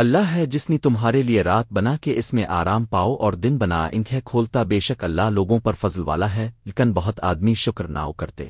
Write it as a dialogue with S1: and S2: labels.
S1: اللہ ہے جس نے تمہارے لیے رات بنا کے اس میں آرام پاؤ اور دن بنا، انہیں کھولتا بے شک اللہ لوگوں پر فضل والا ہے، لیکن بہت آدمی شکر ناؤ کرتے۔